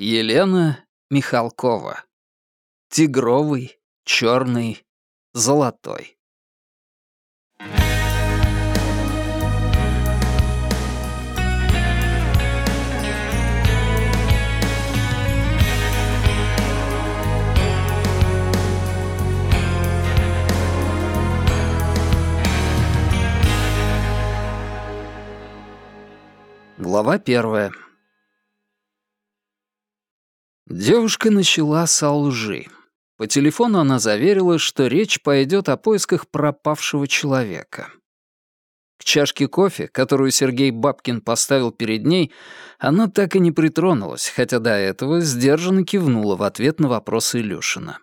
Елена Михалкова. Тигровый, черный, золотой. Глава первая. Девушка начала со лжи. По телефону она заверила, что речь пойдет о поисках пропавшего человека. К чашке кофе, которую Сергей Бабкин поставил перед ней, она так и не притронулась, хотя до этого сдержанно кивнула в ответ на вопрос Илюшина.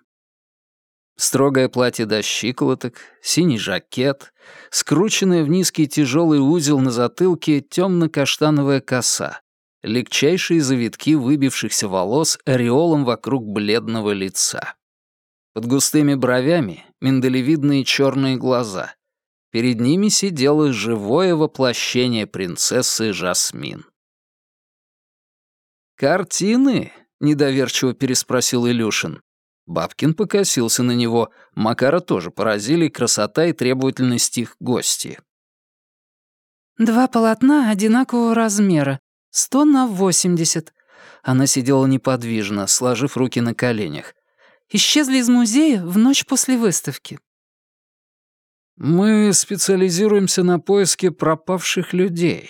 Строгое платье до щиколоток, синий жакет, скрученная в низкий тяжелый узел на затылке темно-каштановая коса, легчайшие завитки выбившихся волос ореолом вокруг бледного лица. Под густыми бровями миндалевидные черные глаза. Перед ними сидело живое воплощение принцессы Жасмин. «Картины?» — недоверчиво переспросил Илюшин. Бабкин покосился на него, Макара тоже поразили красота и требовательность их гости. «Два полотна одинакового размера, Сто на восемьдесят. Она сидела неподвижно, сложив руки на коленях. Исчезли из музея в ночь после выставки. «Мы специализируемся на поиске пропавших людей».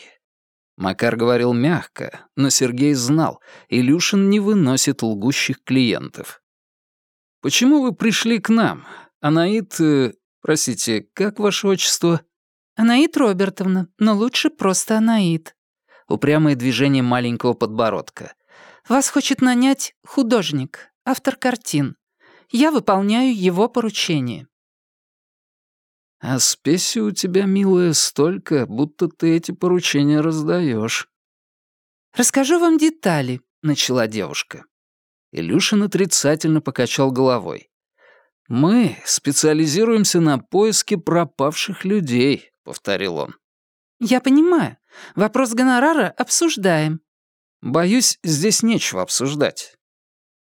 Макар говорил мягко, но Сергей знал, Илюшин не выносит лгущих клиентов. «Почему вы пришли к нам? Анаит... Э, простите, как ваше отчество?» «Анаит Робертовна, но лучше просто Анаит» упрямое движение маленького подбородка. «Вас хочет нанять художник, автор картин. Я выполняю его поручение». «А спеси у тебя, милая, столько, будто ты эти поручения раздаешь. «Расскажу вам детали», — начала девушка. Илюшин отрицательно покачал головой. «Мы специализируемся на поиске пропавших людей», — повторил он. «Я понимаю. Вопрос гонорара обсуждаем». «Боюсь, здесь нечего обсуждать».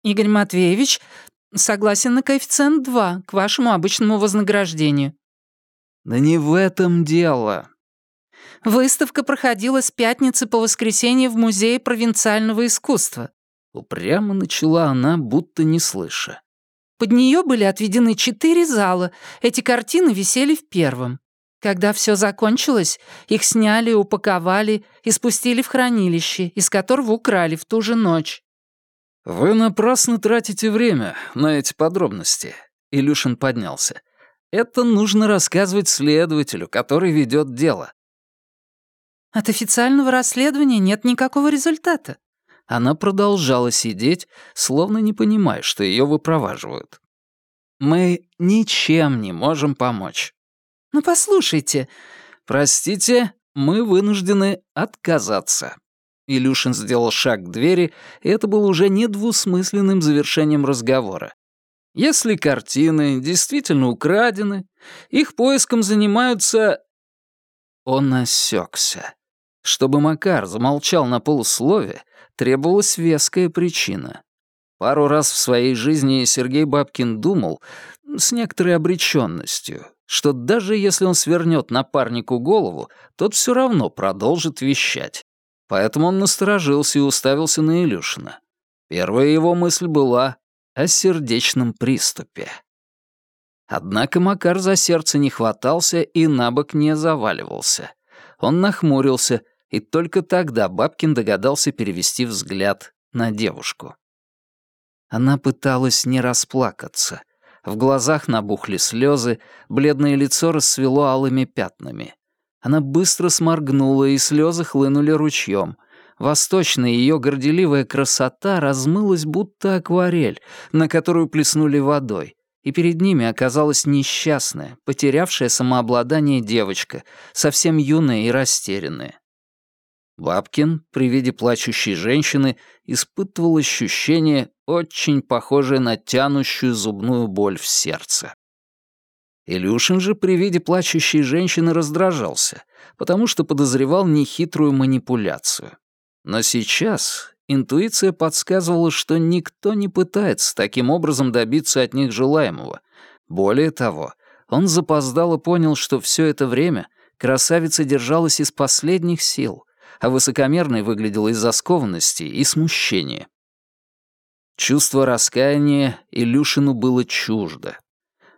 «Игорь Матвеевич согласен на коэффициент 2 к вашему обычному вознаграждению». «Да не в этом дело». «Выставка проходила с пятницы по воскресенье в Музее провинциального искусства». Упрямо начала она, будто не слыша. Под нее были отведены четыре зала. Эти картины висели в первом. Когда все закончилось, их сняли, упаковали и спустили в хранилище, из которого украли в ту же ночь. «Вы напрасно тратите время на эти подробности», — Илюшин поднялся. «Это нужно рассказывать следователю, который ведет дело». «От официального расследования нет никакого результата». Она продолжала сидеть, словно не понимая, что ее выпроваживают. «Мы ничем не можем помочь. «Ну, послушайте». «Простите, мы вынуждены отказаться». Илюшин сделал шаг к двери, и это было уже не двусмысленным завершением разговора. Если картины действительно украдены, их поиском занимаются... Он осекся. Чтобы Макар замолчал на полуслове, требовалась веская причина. Пару раз в своей жизни Сергей Бабкин думал, с некоторой обреченностью, что даже если он свернет напарнику голову, тот все равно продолжит вещать. Поэтому он насторожился и уставился на Илюшина. Первая его мысль была о сердечном приступе. Однако Макар за сердце не хватался и на бок не заваливался. Он нахмурился, и только тогда Бабкин догадался перевести взгляд на девушку. Она пыталась не расплакаться, в глазах набухли слезы, бледное лицо расцвело алыми пятнами. Она быстро сморгнула, и слезы хлынули ручьем. Восточная ее горделивая красота размылась, будто акварель, на которую плеснули водой, и перед ними оказалась несчастная, потерявшая самообладание девочка, совсем юная и растерянная. Бабкин при виде плачущей женщины испытывал ощущение, очень похожее на тянущую зубную боль в сердце. Илюшин же при виде плачущей женщины раздражался, потому что подозревал нехитрую манипуляцию. Но сейчас интуиция подсказывала, что никто не пытается таким образом добиться от них желаемого. Более того, он запоздало понял, что все это время красавица держалась из последних сил, а высокомерной выглядела из-за скованности и смущения. Чувство раскаяния Илюшину было чуждо.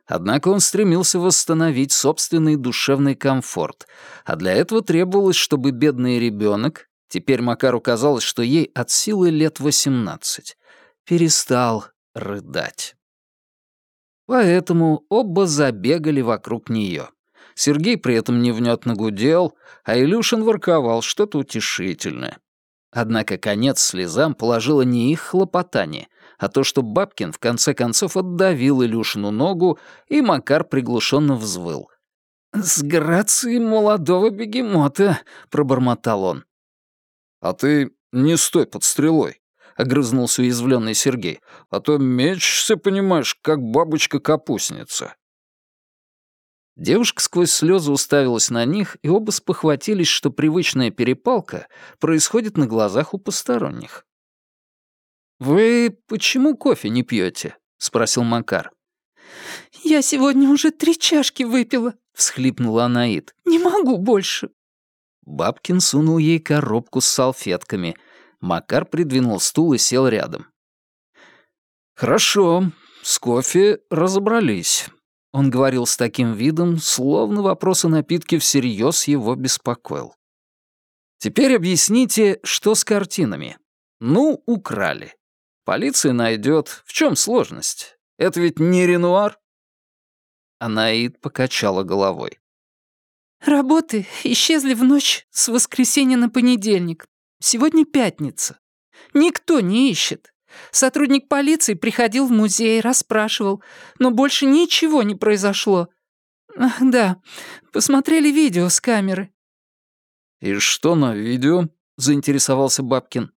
Однако он стремился восстановить собственный душевный комфорт, а для этого требовалось, чтобы бедный ребенок, теперь Макару казалось, что ей от силы лет восемнадцать, перестал рыдать. Поэтому оба забегали вокруг нее. Сергей при этом невнятно гудел, а Илюшин ворковал что-то утешительное. Однако конец слезам положило не их хлопотание, а то, что Бабкин в конце концов отдавил Илюшину ногу, и Макар приглушенно взвыл. «С грацией молодого бегемота», — пробормотал он. «А ты не стой под стрелой», огрызнулся уязвленный Сергей. «А то мечешься, понимаешь, как бабочка-капустница». Девушка сквозь слезы уставилась на них, и оба спохватились, что привычная перепалка происходит на глазах у посторонних. «Вы почему кофе не пьете? спросил Макар. «Я сегодня уже три чашки выпила», — всхлипнула Анаит. «Не могу больше». Бабкин сунул ей коробку с салфетками — Макар придвинул стул и сел рядом. «Хорошо, с кофе разобрались». Он говорил с таким видом, словно вопрос о напитке всерьез его беспокоил. «Теперь объясните, что с картинами. Ну, украли. Полиция найдет. В чем сложность? Это ведь не Ренуар?» Анаид покачала головой. «Работы исчезли в ночь с воскресенья на понедельник. Сегодня пятница. Никто не ищет. Сотрудник полиции приходил в музей, расспрашивал, но больше ничего не произошло. Ах, да, посмотрели видео с камеры. «И что на видео?» — заинтересовался Бабкин.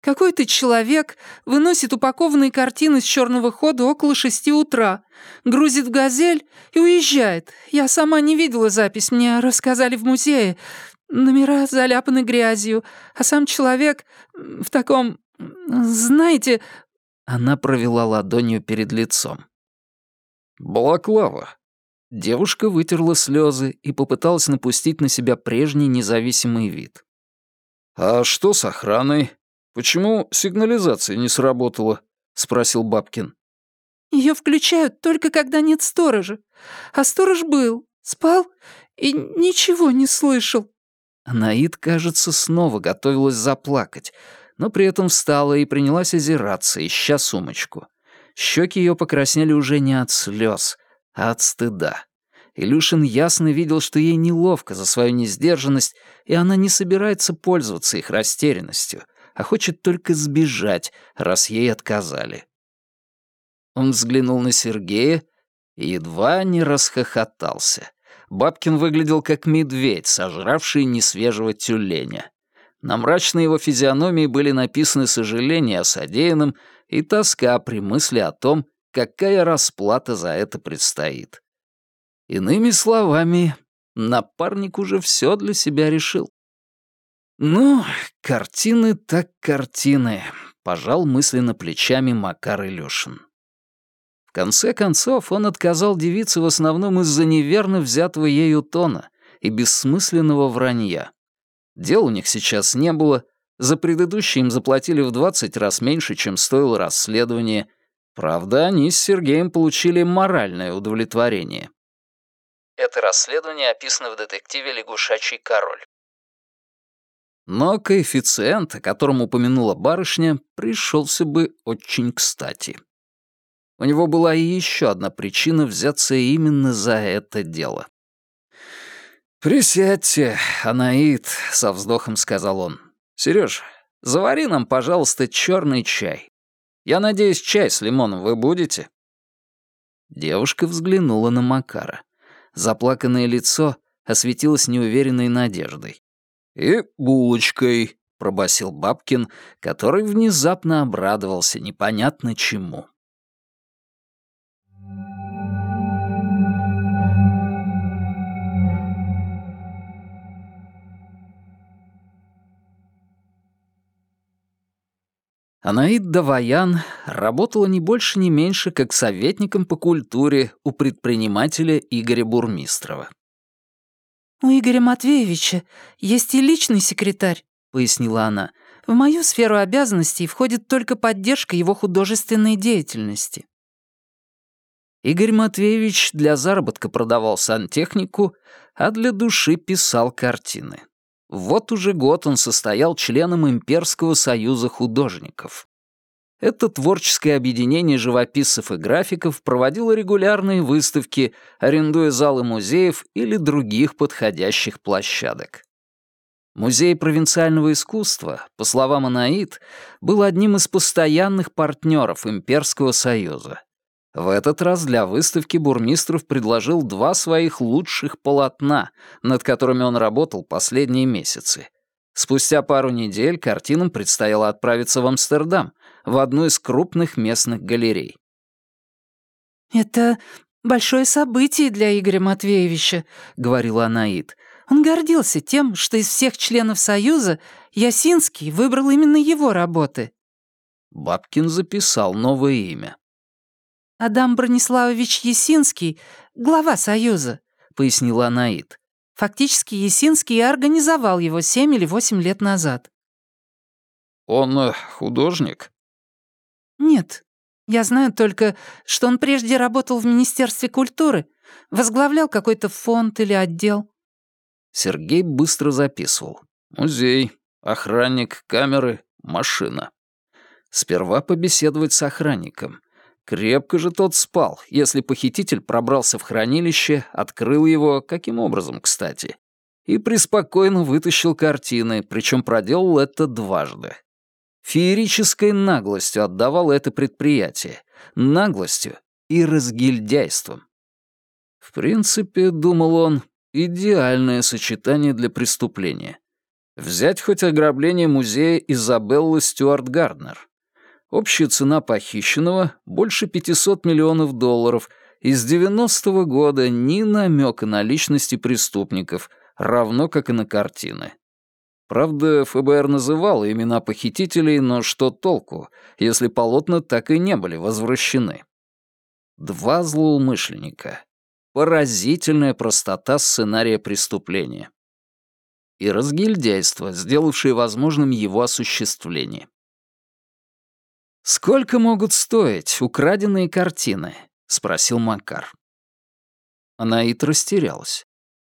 Какой-то человек выносит упакованные картины с черного хода около шести утра, грузит в «Газель» и уезжает. Я сама не видела запись, мне рассказали в музее. Номера заляпаны грязью, а сам человек в таком... знаете...» Она провела ладонью перед лицом. «Балаклава». Девушка вытерла слезы и попыталась напустить на себя прежний независимый вид. «А что с охраной? Почему сигнализация не сработала?» — спросил Бабкин. Ее включают только когда нет сторожа. А сторож был, спал и ничего не слышал. Анаид, кажется, снова готовилась заплакать, но при этом встала и принялась озираться, ища сумочку. Щеки ее покраснели уже не от слез, а от стыда. Илюшин ясно видел, что ей неловко за свою несдержанность, и она не собирается пользоваться их растерянностью, а хочет только сбежать, раз ей отказали. Он взглянул на Сергея и едва не расхохотался. Бабкин выглядел как медведь, сожравший несвежего тюленя. На мрачной его физиономии были написаны сожаление о содеянном и тоска при мысли о том, какая расплата за это предстоит. Иными словами, напарник уже все для себя решил. «Ну, картины так картины», — пожал мысленно плечами Макар Илюшин. В конце концов, он отказал девице в основном из-за неверно взятого ею тона и бессмысленного вранья. Дел у них сейчас не было, за предыдущие им заплатили в 20 раз меньше, чем стоило расследование. Правда, они с Сергеем получили моральное удовлетворение. Это расследование описано в детективе «Лягушачий король». Но коэффициент, о котором упомянула барышня, пришелся бы очень кстати. У него была и еще одна причина взяться именно за это дело. «Присядьте, Анаит», — со вздохом сказал он. «Серёж, завари нам, пожалуйста, черный чай. Я надеюсь, чай с лимоном вы будете?» Девушка взглянула на Макара. Заплаканное лицо осветилось неуверенной надеждой. «И булочкой», — пробасил Бабкин, который внезапно обрадовался непонятно чему. Анаид Даваян работала не больше, не меньше, как советником по культуре у предпринимателя Игоря Бурмистрова. «У Игоря Матвеевича есть и личный секретарь», — пояснила она. «В мою сферу обязанностей входит только поддержка его художественной деятельности». Игорь Матвеевич для заработка продавал сантехнику, а для души писал картины. Вот уже год он состоял членом Имперского союза художников. Это творческое объединение живописцев и графиков проводило регулярные выставки, арендуя залы музеев или других подходящих площадок. Музей провинциального искусства, по словам Анаид, был одним из постоянных партнеров Имперского союза. В этот раз для выставки Бурмистров предложил два своих лучших полотна, над которыми он работал последние месяцы. Спустя пару недель картинам предстояло отправиться в Амстердам, в одну из крупных местных галерей. «Это большое событие для Игоря Матвеевича», — говорила Анаид. «Он гордился тем, что из всех членов Союза Ясинский выбрал именно его работы». Бабкин записал новое имя. «Адам Брониславович Ясинский — глава Союза», — пояснила Анаид. «Фактически Ясинский организовал его семь или восемь лет назад». «Он э, художник?» «Нет. Я знаю только, что он прежде работал в Министерстве культуры, возглавлял какой-то фонд или отдел». Сергей быстро записывал. «Музей, охранник, камеры, машина». Сперва побеседовать с охранником — Крепко же тот спал, если похититель пробрался в хранилище, открыл его, каким образом, кстати, и преспокойно вытащил картины, причем проделал это дважды. Феерической наглостью отдавал это предприятие, наглостью и разгильдяйством. В принципе, думал он, идеальное сочетание для преступления. Взять хоть ограбление музея Изабеллы Стюарт Гарднер. Общая цена похищенного — больше 500 миллионов долларов, и с 90-го года ни намека на личности преступников, равно как и на картины. Правда, ФБР называло имена похитителей, но что толку, если полотна так и не были возвращены? Два злоумышленника. Поразительная простота сценария преступления. И разгильдяйство, сделавшее возможным его осуществление. «Сколько могут стоить украденные картины?» — спросил Макар. Анаит растерялась.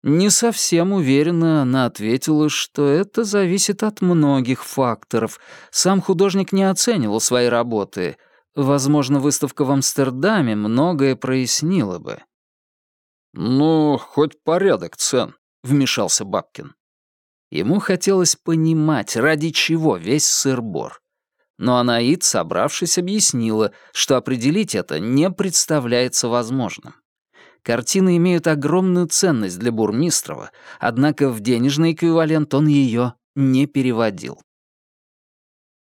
Не совсем уверенно она ответила, что это зависит от многих факторов. Сам художник не оценивал свои работы. Возможно, выставка в Амстердаме многое прояснила бы. «Ну, хоть порядок цен», — вмешался Бабкин. Ему хотелось понимать, ради чего весь сыр-бор. Но Анаид, собравшись, объяснила, что определить это не представляется возможным. Картины имеют огромную ценность для Бурмистрова, однако в денежный эквивалент он ее не переводил.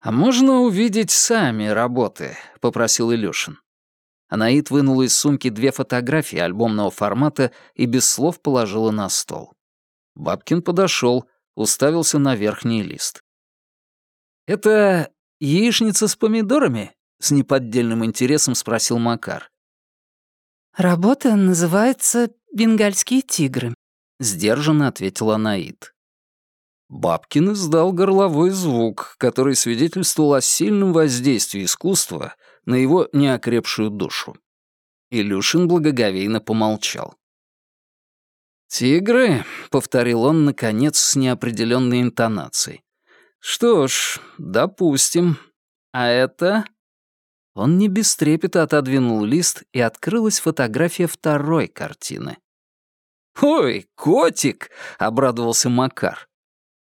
«А можно увидеть сами работы?» — попросил Илюшин. Анаит вынула из сумки две фотографии альбомного формата и без слов положила на стол. Бабкин подошел, уставился на верхний лист. «Это «Яичница с помидорами?» — с неподдельным интересом спросил Макар. «Работа называется «Бенгальские тигры», — сдержанно ответила Наид. Бабкин издал горловой звук, который свидетельствовал о сильном воздействии искусства на его неокрепшую душу. Илюшин благоговейно помолчал. «Тигры», — повторил он, наконец, с неопределенной интонацией. Что ж, допустим. А это... Он не без трепета отодвинул лист, и открылась фотография второй картины. «Ой, котик!» — обрадовался Макар.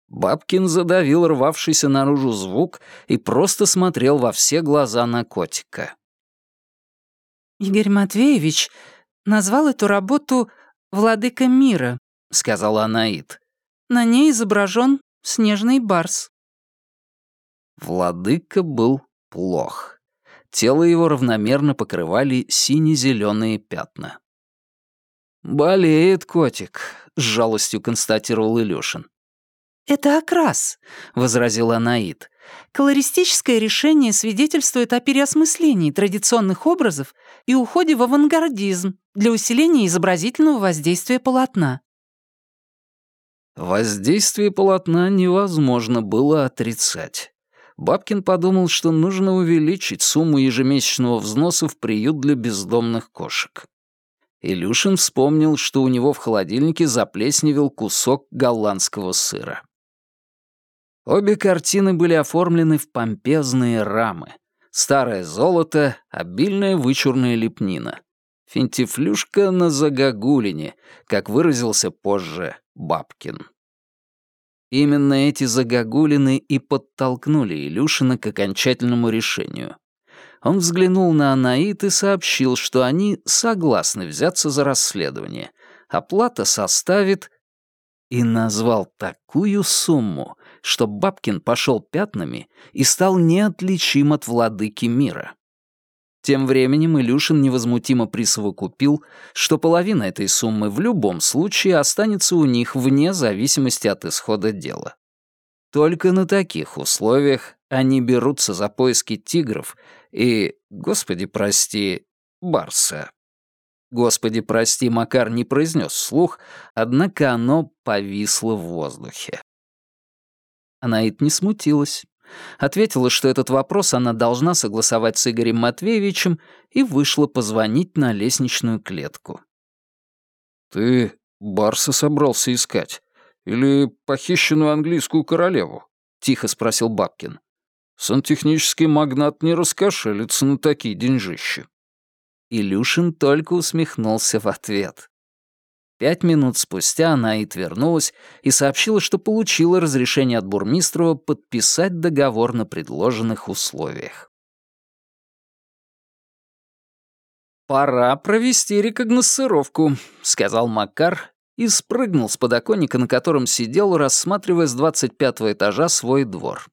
Бабкин задавил рвавшийся наружу звук и просто смотрел во все глаза на котика. «Игорь Матвеевич назвал эту работу «Владыка мира», — сказала Анаит. «На ней изображен снежный барс». Владыка был плох. Тело его равномерно покрывали сине-зеленые пятна. «Болеет котик», — с жалостью констатировал Илюшин. «Это окрас», — возразил Анаит. колористическое решение свидетельствует о переосмыслении традиционных образов и уходе в авангардизм для усиления изобразительного воздействия полотна. Воздействие полотна невозможно было отрицать. Бабкин подумал, что нужно увеличить сумму ежемесячного взноса в приют для бездомных кошек. Илюшин вспомнил, что у него в холодильнике заплесневел кусок голландского сыра. Обе картины были оформлены в помпезные рамы. Старое золото, обильная вычурная лепнина. Финтифлюшка на загогулине, как выразился позже Бабкин. Именно эти загогулины и подтолкнули Илюшина к окончательному решению. Он взглянул на Анаит и сообщил, что они согласны взяться за расследование. Оплата составит... И назвал такую сумму, что Бабкин пошел пятнами и стал неотличим от владыки мира. Тем временем Илюшин невозмутимо присовокупил, что половина этой суммы в любом случае останется у них вне зависимости от исхода дела. Только на таких условиях они берутся за поиски тигров и, господи прости, барса. Господи прости, Макар не произнес вслух, однако оно повисло в воздухе. Анаит не смутилась. Ответила, что этот вопрос она должна согласовать с Игорем Матвеевичем и вышла позвонить на лестничную клетку. «Ты Барса собрался искать? Или похищенную английскую королеву?» — тихо спросил Бабкин. «Сантехнический магнат не раскошелится на такие деньжища». Илюшин только усмехнулся в ответ. Пять минут спустя она и вернулась и сообщила, что получила разрешение от Бурмистрова подписать договор на предложенных условиях. «Пора провести рекогносцировку», — сказал Макар и спрыгнул с подоконника, на котором сидел, рассматривая с двадцать пятого этажа свой двор.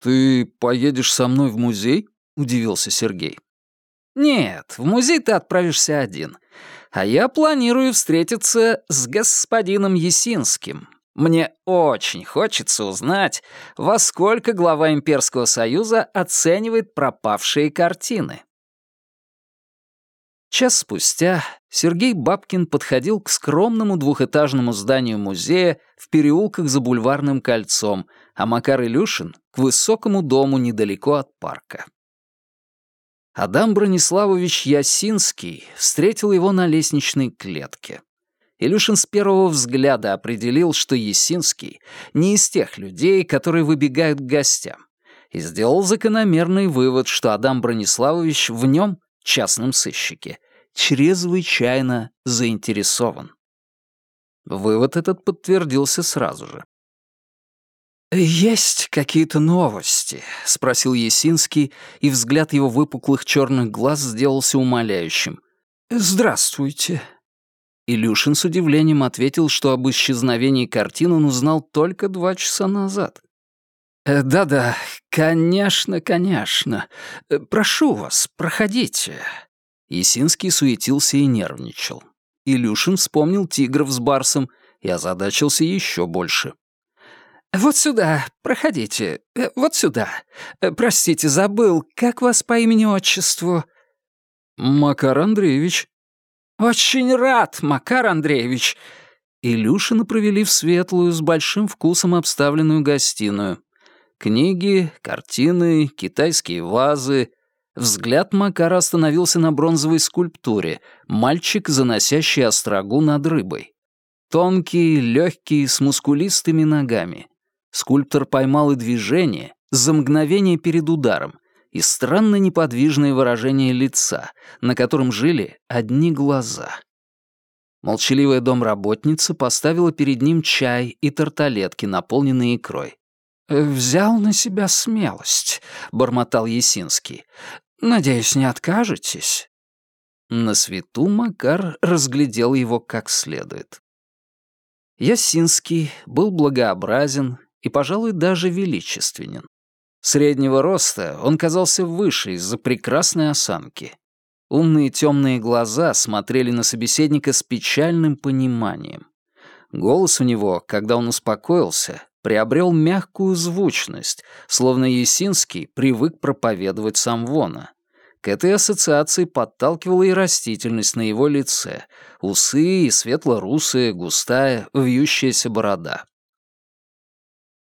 «Ты поедешь со мной в музей?» — удивился Сергей. «Нет, в музей ты отправишься один а я планирую встретиться с господином Есинским. Мне очень хочется узнать, во сколько глава Имперского Союза оценивает пропавшие картины. Час спустя Сергей Бабкин подходил к скромному двухэтажному зданию музея в переулках за Бульварным кольцом, а Макар Илюшин — к высокому дому недалеко от парка. Адам Брониславович Ясинский встретил его на лестничной клетке. Илюшин с первого взгляда определил, что Ясинский не из тех людей, которые выбегают к гостям, и сделал закономерный вывод, что Адам Брониславович в нем, частном сыщике, чрезвычайно заинтересован. Вывод этот подтвердился сразу же. «Есть какие-то новости?» — спросил Есинский, и взгляд его выпуклых черных глаз сделался умоляющим. «Здравствуйте». Илюшин с удивлением ответил, что об исчезновении картин он узнал только два часа назад. «Э, «Да-да, конечно, конечно. Э, прошу вас, проходите». Есинский суетился и нервничал. Илюшин вспомнил тигров с барсом и озадачился еще больше. «Вот сюда, проходите. Э, вот сюда. Э, простите, забыл, как вас по имени-отчеству?» «Макар Андреевич». «Очень рад, Макар Андреевич». Илюшина провели в светлую, с большим вкусом обставленную гостиную. Книги, картины, китайские вазы. Взгляд Макара остановился на бронзовой скульптуре «Мальчик, заносящий острогу над рыбой». Тонкий, легкий, с мускулистыми ногами. Скульптор поймал и движение за мгновение перед ударом и странно неподвижное выражение лица, на котором жили одни глаза. Молчаливая домработница поставила перед ним чай и тарталетки, наполненные икрой. «Взял на себя смелость», — бормотал Есинский. «Надеюсь, не откажетесь?» На свету Макар разглядел его как следует. Ясинский был благообразен и, пожалуй, даже величественен. Среднего роста он казался выше из-за прекрасной осанки. Умные темные глаза смотрели на собеседника с печальным пониманием. Голос у него, когда он успокоился, приобрел мягкую звучность, словно Есинский привык проповедовать сам Вона. К этой ассоциации подталкивала и растительность на его лице, усы и светло-русая, густая, вьющаяся борода.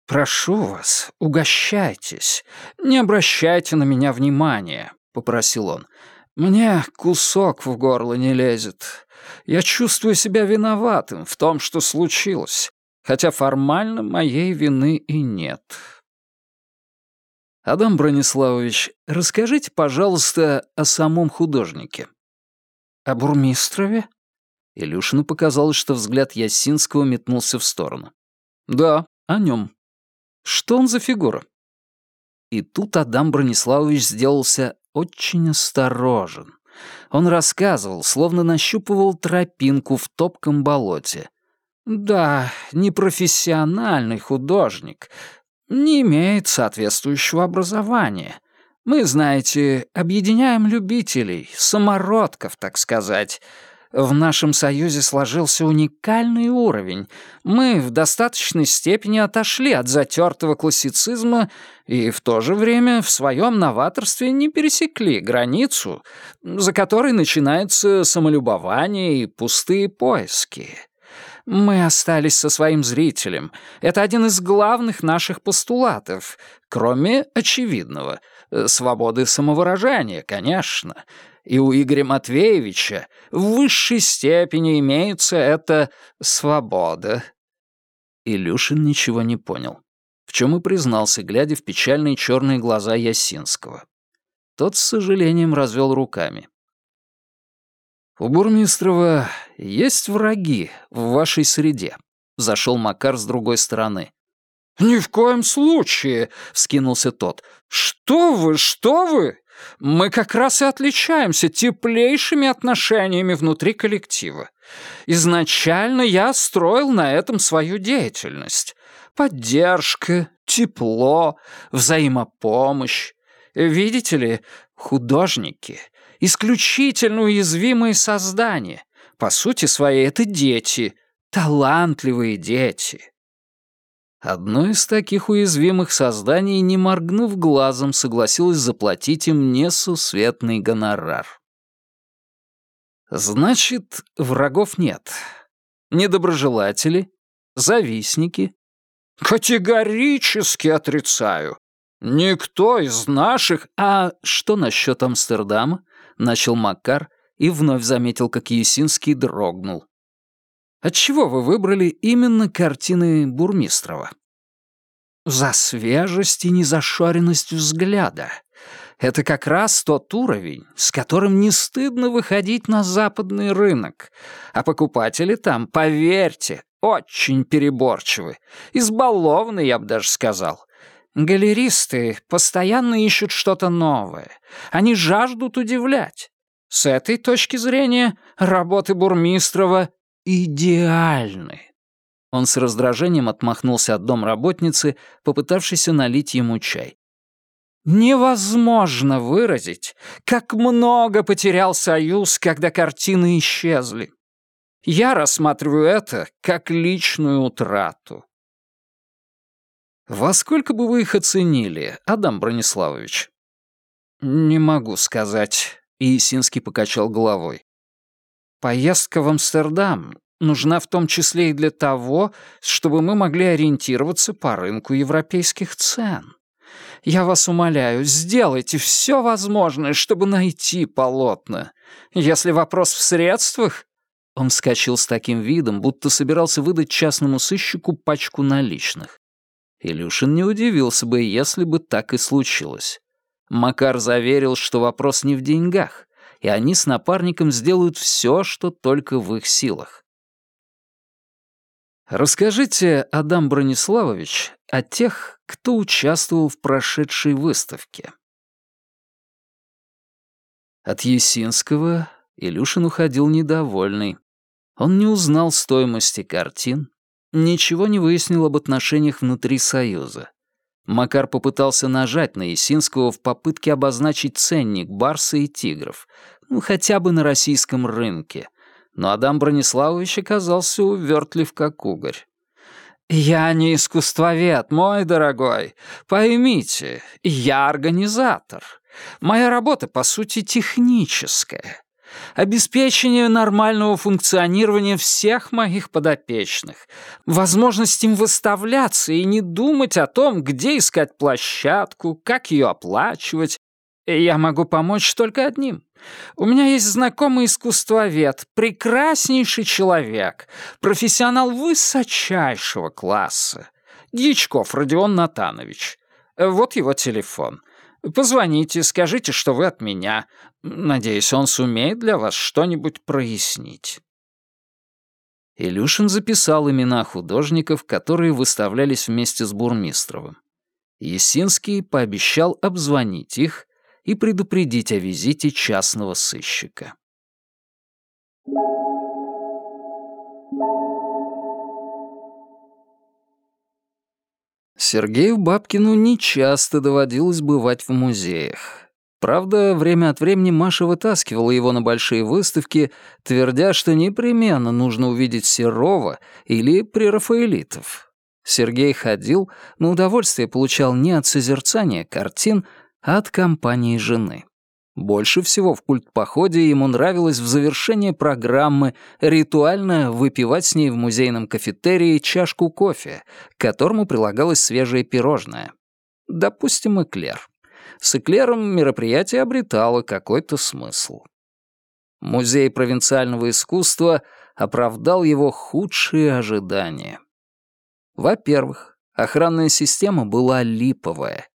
«Прошу вас, угощайтесь, не обращайте на меня внимания», — попросил он. «Мне кусок в горло не лезет. Я чувствую себя виноватым в том, что случилось, хотя формально моей вины и нет». «Адам Брониславович, расскажите, пожалуйста, о самом художнике». «О Бурмистрове?» Илюшину показалось, что взгляд Ясинского метнулся в сторону. «Да, о нем. Что он за фигура?» И тут Адам Брониславович сделался очень осторожен. Он рассказывал, словно нащупывал тропинку в топком болоте. «Да, непрофессиональный художник, не имеет соответствующего образования. Мы, знаете, объединяем любителей, самородков, так сказать. В нашем союзе сложился уникальный уровень. Мы в достаточной степени отошли от затертого классицизма и в то же время в своем новаторстве не пересекли границу, за которой начинается самолюбование и пустые поиски. Мы остались со своим зрителем. Это один из главных наших постулатов, кроме очевидного — свободы самовыражения, конечно. И у Игоря Матвеевича в высшей степени имеется эта свобода. Илюшин ничего не понял. В чем и признался, глядя в печальные черные глаза Ясинского. Тот с сожалением развел руками. «У Бурмистрова есть враги в вашей среде?» — зашел Макар с другой стороны. «Ни в коем случае!» — вскинулся тот. «Что вы, что вы? Мы как раз и отличаемся теплейшими отношениями внутри коллектива. Изначально я строил на этом свою деятельность. Поддержка, тепло, взаимопомощь. Видите ли, художники исключительно уязвимые создания. По сути своей это дети, талантливые дети. Одно из таких уязвимых созданий, не моргнув глазом, согласилась заплатить им несусветный гонорар. Значит, врагов нет. Недоброжелатели? Завистники? Категорически отрицаю. Никто из наших... А что насчет Амстердама? начал Макар и вновь заметил, как Есинский дрогнул. «Отчего вы выбрали именно картины Бурмистрова?» «За свежесть и незашоренность взгляда. Это как раз тот уровень, с которым не стыдно выходить на западный рынок. А покупатели там, поверьте, очень переборчивы. Избалованы, я бы даже сказал. Галеристы постоянно ищут что-то новое. Они жаждут удивлять. С этой точки зрения работы Бурмистрова идеальны. Он с раздражением отмахнулся от домработницы, попытавшейся налить ему чай. Невозможно выразить, как много потерял Союз, когда картины исчезли. Я рассматриваю это как личную утрату. «Во сколько бы вы их оценили, Адам Брониславович?» «Не могу сказать», — Иесинский покачал головой. «Поездка в Амстердам нужна в том числе и для того, чтобы мы могли ориентироваться по рынку европейских цен. Я вас умоляю, сделайте все возможное, чтобы найти полотна. Если вопрос в средствах...» Он вскочил с таким видом, будто собирался выдать частному сыщику пачку наличных. Илюшин не удивился бы, если бы так и случилось. Макар заверил, что вопрос не в деньгах, и они с напарником сделают все, что только в их силах. Расскажите, Адам Брониславович, о тех, кто участвовал в прошедшей выставке. От Есинского Илюшин уходил недовольный. Он не узнал стоимости картин, ничего не выяснил об отношениях внутри Союза. Макар попытался нажать на Есинского в попытке обозначить ценник барса и тигров, ну, хотя бы на российском рынке. Но Адам Брониславович оказался увертлив как угорь. «Я не искусствовед, мой дорогой. Поймите, я организатор. Моя работа, по сути, техническая. Обеспечение нормального функционирования всех моих подопечных. Возможность им выставляться и не думать о том, где искать площадку, как ее оплачивать. Я могу помочь только одним. У меня есть знакомый искусствовед, прекраснейший человек, профессионал высочайшего класса. Дьячков Родион Натанович. Вот его телефон. Позвоните, скажите, что вы от меня. Надеюсь, он сумеет для вас что-нибудь прояснить». Илюшин записал имена художников, которые выставлялись вместе с Бурмистровым. Есинский пообещал обзвонить их и предупредить о визите частного сыщика. Сергею Бабкину нечасто доводилось бывать в музеях. Правда, время от времени Маша вытаскивала его на большие выставки, твердя, что непременно нужно увидеть Серова или прерафаэлитов. Сергей ходил, но удовольствие получал не от созерцания картин, от компании жены. Больше всего в культ-походе ему нравилось в завершении программы ритуально выпивать с ней в музейном кафетерии чашку кофе, к которому прилагалось свежее пирожное. Допустим, эклер. С эклером мероприятие обретало какой-то смысл. Музей провинциального искусства оправдал его худшие ожидания. Во-первых, охранная система была липовая.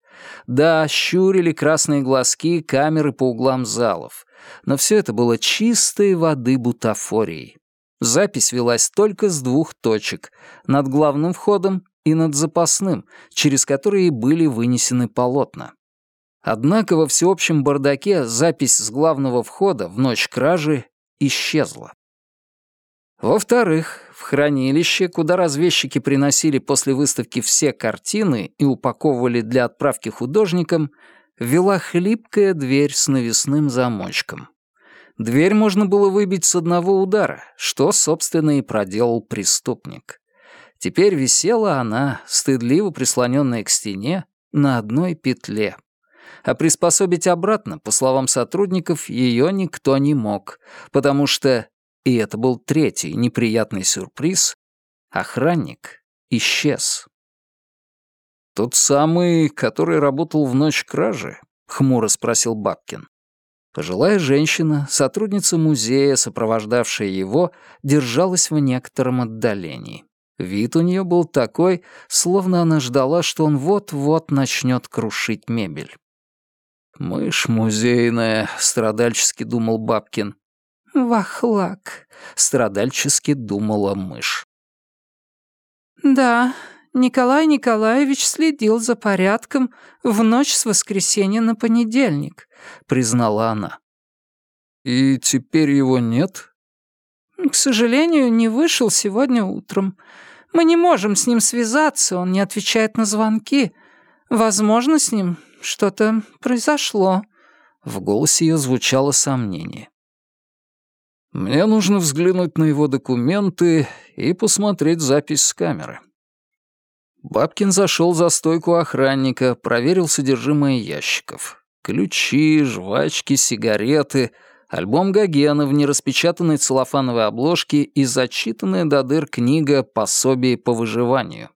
Да, щурили красные глазки камеры по углам залов, но все это было чистой воды бутафорией. Запись велась только с двух точек — над главным входом и над запасным, через которые были вынесены полотна. Однако во всеобщем бардаке запись с главного входа в ночь кражи исчезла. Во-вторых, хранилище, куда разведчики приносили после выставки все картины и упаковывали для отправки художникам, вела хлипкая дверь с навесным замочком. Дверь можно было выбить с одного удара, что, собственно, и проделал преступник. Теперь висела она, стыдливо прислоненная к стене, на одной петле. А приспособить обратно, по словам сотрудников, ее никто не мог, потому что и это был третий неприятный сюрприз, охранник исчез. «Тот самый, который работал в ночь кражи?» — хмуро спросил Бабкин. Пожилая женщина, сотрудница музея, сопровождавшая его, держалась в некотором отдалении. Вид у нее был такой, словно она ждала, что он вот-вот начнет крушить мебель. «Мышь музейная», — страдальчески думал Бабкин. «Вахлак», — страдальчески думала мышь. «Да, Николай Николаевич следил за порядком в ночь с воскресенья на понедельник», — признала она. «И теперь его нет?» «К сожалению, не вышел сегодня утром. Мы не можем с ним связаться, он не отвечает на звонки. Возможно, с ним что-то произошло». В голосе ее звучало сомнение. Мне нужно взглянуть на его документы и посмотреть запись с камеры. Бабкин зашел за стойку охранника, проверил содержимое ящиков. Ключи, жвачки, сигареты, альбом Гогена в нераспечатанной целлофановой обложке и зачитанная до дыр книга «Пособие по выживанию».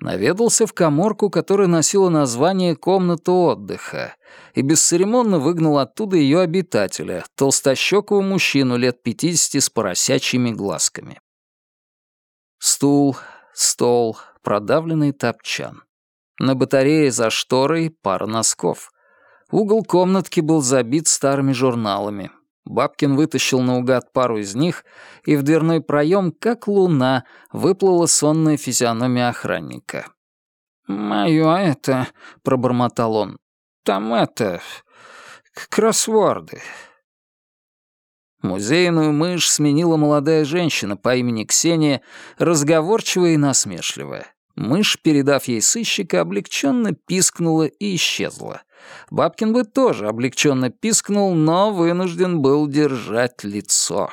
Наведался в коморку, которая носила название «Комната отдыха», и бесцеремонно выгнал оттуда ее обитателя, толстощекого мужчину лет пятидесяти с поросячьими глазками. Стул, стол, продавленный топчан. На батарее за шторой пара носков. Угол комнатки был забит старыми журналами. Бабкин вытащил наугад пару из них, и в дверной проем, как луна, выплыла сонная физиономия охранника. «Моё это...» — пробормотал он. «Там это... кроссворды». Музейную мышь сменила молодая женщина по имени Ксения, разговорчивая и насмешливая. Мышь, передав ей сыщика, облегченно пискнула и исчезла. Бабкин бы тоже облегченно пискнул, но вынужден был держать лицо.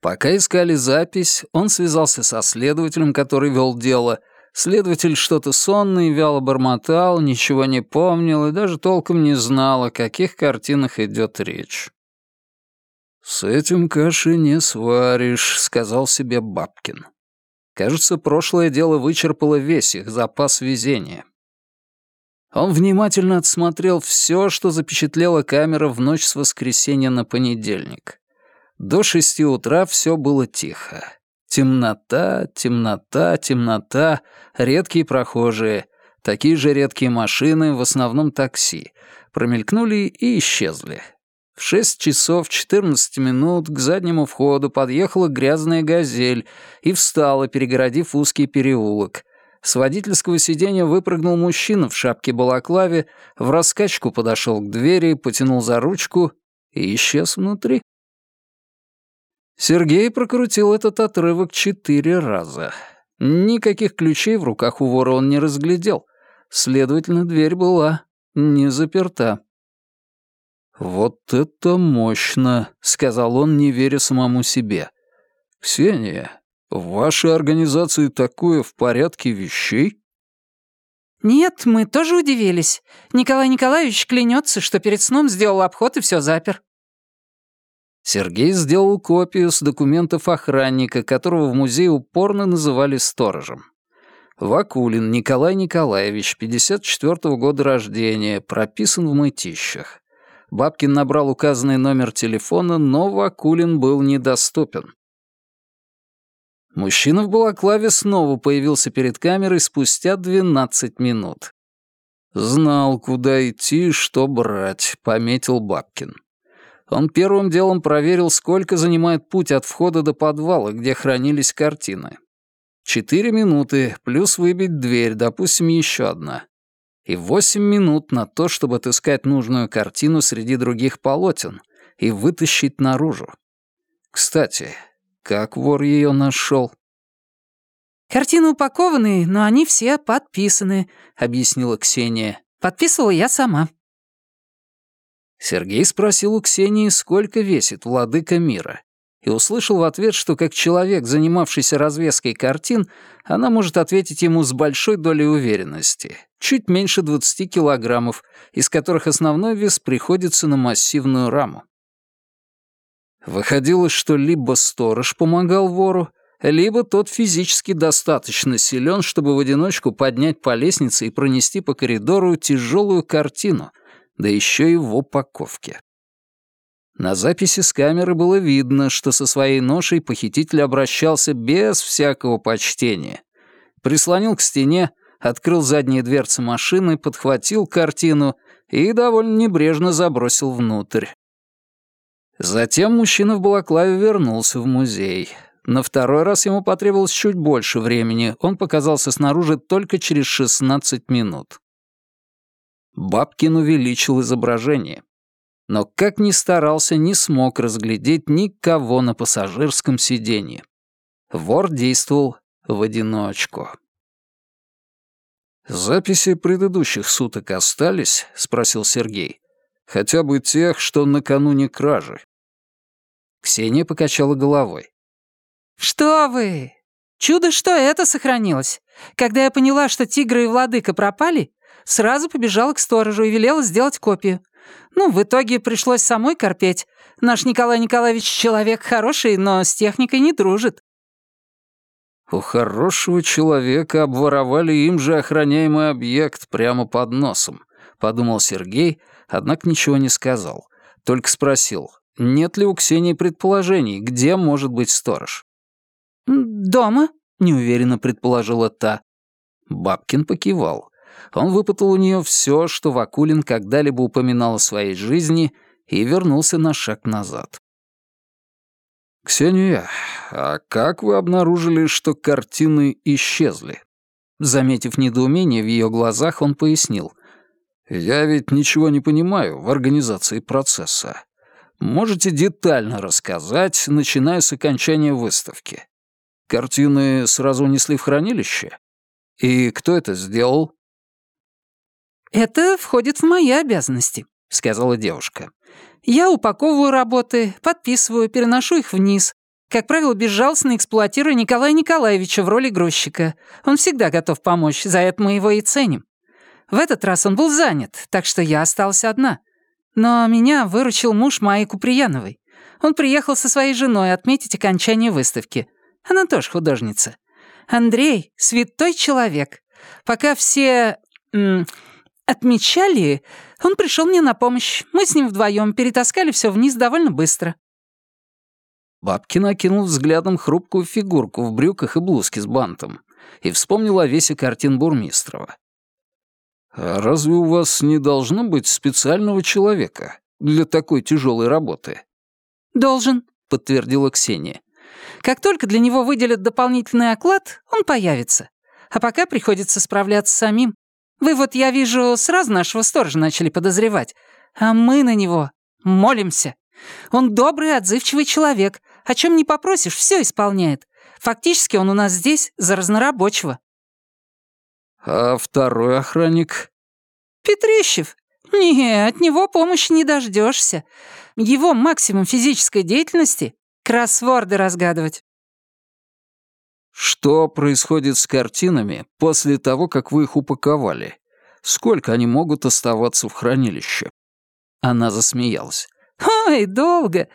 Пока искали запись, он связался со следователем, который вел дело. Следователь что-то сонный, вяло бормотал, ничего не помнил и даже толком не знал, о каких картинах идет речь. «С этим каши не сваришь», — сказал себе Бабкин. Кажется, прошлое дело вычерпало весь их запас везения. Он внимательно отсмотрел все, что запечатлела камера в ночь с воскресенья на понедельник. До шести утра все было тихо. Темнота, темнота, темнота, редкие прохожие, такие же редкие машины, в основном такси, промелькнули и исчезли. В шесть часов четырнадцать минут к заднему входу подъехала грязная «Газель» и встала, перегородив узкий переулок. С водительского сиденья выпрыгнул мужчина в шапке-балаклаве, в раскачку подошел к двери, потянул за ручку и исчез внутри. Сергей прокрутил этот отрывок четыре раза. Никаких ключей в руках у вора он не разглядел. Следовательно, дверь была не заперта. «Вот это мощно», — сказал он, не веря самому себе. «Ксения, в вашей организации такое в порядке вещей?» «Нет, мы тоже удивились. Николай Николаевич клянется, что перед сном сделал обход и все запер». Сергей сделал копию с документов охранника, которого в музее упорно называли сторожем. Вакулин Николай Николаевич, 54-го года рождения, прописан в мытищах. Бабкин набрал указанный номер телефона, но Вакулин был недоступен. Мужчина в балаклаве снова появился перед камерой спустя 12 минут. «Знал, куда идти и что брать», — пометил Бабкин. Он первым делом проверил, сколько занимает путь от входа до подвала, где хранились картины. Четыре минуты, плюс выбить дверь, допустим, еще одна и восемь минут на то, чтобы отыскать нужную картину среди других полотен и вытащить наружу. Кстати, как вор ее нашел? «Картины упакованы, но они все подписаны», — объяснила Ксения. «Подписывала я сама». Сергей спросил у Ксении, сколько весит владыка мира, и услышал в ответ, что как человек, занимавшийся развеской картин, она может ответить ему с большой долей уверенности, чуть меньше 20 килограммов, из которых основной вес приходится на массивную раму. Выходило, что либо сторож помогал вору, либо тот физически достаточно силен, чтобы в одиночку поднять по лестнице и пронести по коридору тяжелую картину, да еще и в упаковке. На записи с камеры было видно, что со своей ношей похититель обращался без всякого почтения. Прислонил к стене, открыл задние дверцы машины, подхватил картину и довольно небрежно забросил внутрь. Затем мужчина в балаклаве вернулся в музей. На второй раз ему потребовалось чуть больше времени, он показался снаружи только через 16 минут. Бабкин увеличил изображение но как ни старался, не смог разглядеть никого на пассажирском сиденье. Вор действовал в одиночку. «Записи предыдущих суток остались?» — спросил Сергей. «Хотя бы тех, что накануне кражи». Ксения покачала головой. «Что вы? Чудо, что это сохранилось. Когда я поняла, что тигры и владыка пропали, сразу побежала к сторожу и велела сделать копию. Ну, в итоге пришлось самой корпеть. Наш Николай Николаевич человек хороший, но с техникой не дружит. У хорошего человека обворовали им же охраняемый объект прямо под носом, подумал Сергей, однако ничего не сказал. Только спросил, нет ли у Ксении предположений, где может быть сторож. «Дома», — неуверенно предположила та. Бабкин покивал. Он выпытал у нее все, что Вакулин когда-либо упоминал о своей жизни, и вернулся на шаг назад. «Ксения, а как вы обнаружили, что картины исчезли?» Заметив недоумение в ее глазах, он пояснил. «Я ведь ничего не понимаю в организации процесса. Можете детально рассказать, начиная с окончания выставки. Картины сразу унесли в хранилище? И кто это сделал?» «Это входит в мои обязанности», — сказала девушка. «Я упаковываю работы, подписываю, переношу их вниз. Как правило, безжалостно эксплуатируя Николая Николаевича в роли грузчика. Он всегда готов помочь, за это мы его и ценим. В этот раз он был занят, так что я осталась одна. Но меня выручил муж Майи Куприяновой. Он приехал со своей женой отметить окончание выставки. Она тоже художница. Андрей — святой человек. Пока все... Отмечали, он пришел мне на помощь. Мы с ним вдвоем перетаскали все вниз довольно быстро. Бабкин окинул взглядом хрупкую фигурку в брюках и блузке с бантом и вспомнил о весе картин Бурмистрова. «А разве у вас не должно быть специального человека для такой тяжелой работы?» «Должен», — подтвердила Ксения. «Как только для него выделят дополнительный оклад, он появится. А пока приходится справляться самим. Вы вот, я вижу, сразу нашего сторожа начали подозревать. А мы на него молимся. Он добрый, отзывчивый человек. О чем не попросишь, все исполняет. Фактически он у нас здесь за разнорабочего. «А второй охранник?» «Петрищев? Не, от него помощи не дождешься. Его максимум физической деятельности — кроссворды разгадывать». «Что происходит с картинами после того, как вы их упаковали? Сколько они могут оставаться в хранилище?» Она засмеялась. «Ой, долго.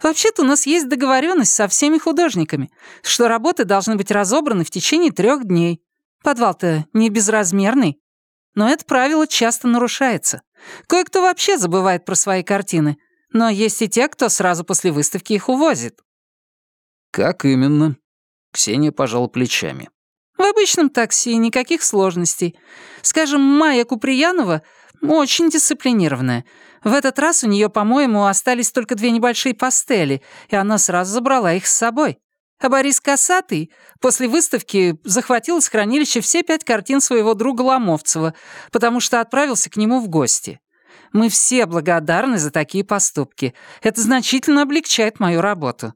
Вообще-то у нас есть договоренность со всеми художниками, что работы должны быть разобраны в течение трех дней. Подвал-то не безразмерный. Но это правило часто нарушается. Кое-кто вообще забывает про свои картины. Но есть и те, кто сразу после выставки их увозит. «Как именно?» Ксения пожала плечами. «В обычном такси никаких сложностей. Скажем, Майя Куприянова очень дисциплинированная. В этот раз у нее, по-моему, остались только две небольшие пастели, и она сразу забрала их с собой. А Борис Косатый после выставки захватил из хранилища все пять картин своего друга Ломовцева, потому что отправился к нему в гости. Мы все благодарны за такие поступки. Это значительно облегчает мою работу».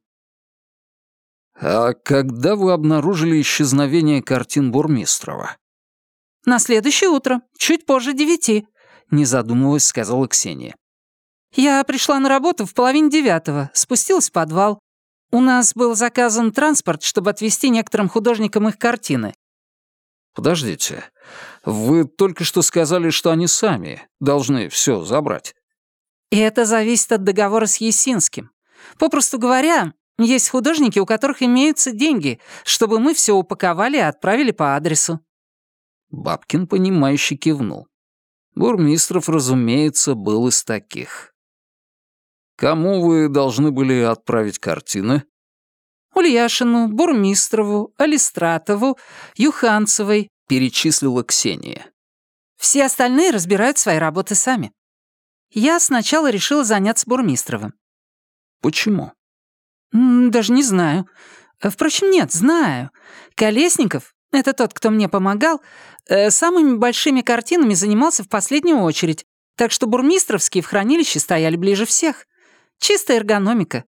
«А когда вы обнаружили исчезновение картин Бурмистрова?» «На следующее утро, чуть позже девяти», — не задумываясь, сказала Ксения. «Я пришла на работу в половине девятого, спустилась в подвал, у нас был заказан транспорт, чтобы отвезти некоторым художникам их картины. Подождите. Вы только что сказали, что они сами должны все забрать. И это зависит от договора с Есинским. Попросту говоря, есть художники, у которых имеются деньги, чтобы мы все упаковали и отправили по адресу. Бабкин, понимающе кивнул. Бурмистров, разумеется, был из таких. Кому вы должны были отправить картины? Ульяшину, Бурмистрову, Алистратову, Юханцевой, перечислила Ксения. Все остальные разбирают свои работы сами. Я сначала решила заняться Бурмистровым. Почему? Даже не знаю. Впрочем, нет, знаю. Колесников, это тот, кто мне помогал, э, самыми большими картинами занимался в последнюю очередь, так что бурмистровские в хранилище стояли ближе всех. Чистая эргономика.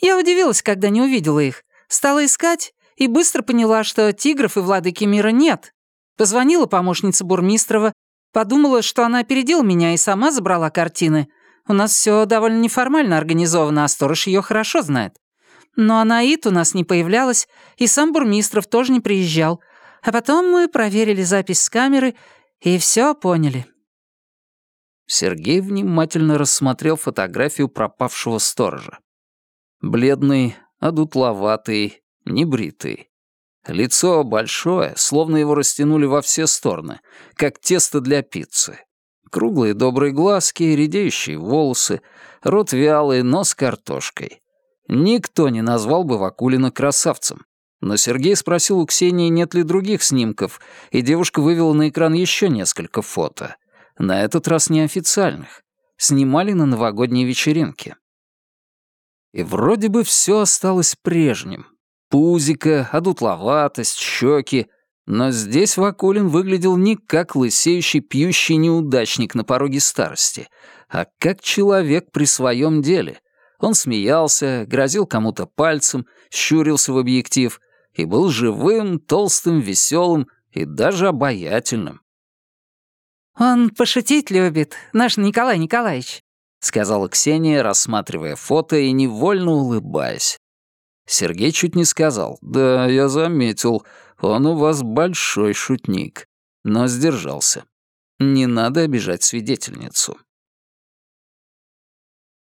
Я удивилась, когда не увидела их. Стала искать и быстро поняла, что тигров и владыки мира нет. Позвонила помощница Бурмистрова, подумала, что она опередила меня и сама забрала картины. У нас все довольно неформально организовано, а сторож ее хорошо знает. Но Анаит у нас не появлялась, и сам Бурмистров тоже не приезжал. А потом мы проверили запись с камеры и все поняли. Сергей внимательно рассмотрел фотографию пропавшего сторожа. Бледный, одутловатый, небритый. Лицо большое, словно его растянули во все стороны, как тесто для пиццы. Круглые добрые глазки, редеющие волосы, рот вялый, нос картошкой. Никто не назвал бы Вакулина красавцем. Но Сергей спросил у Ксении, нет ли других снимков, и девушка вывела на экран еще несколько фото — на этот раз неофициальных. Снимали на новогодней вечеринке. И вроде бы все осталось прежним. Пузика, одутловатость, щеки. Но здесь Вакулин выглядел не как лысеющий пьющий неудачник на пороге старости, а как человек при своем деле. Он смеялся, грозил кому-то пальцем, щурился в объектив и был живым, толстым, веселым и даже обаятельным. «Он пошутить любит, наш Николай Николаевич», — сказала Ксения, рассматривая фото и невольно улыбаясь. Сергей чуть не сказал. «Да, я заметил, он у вас большой шутник». Но сдержался. Не надо обижать свидетельницу.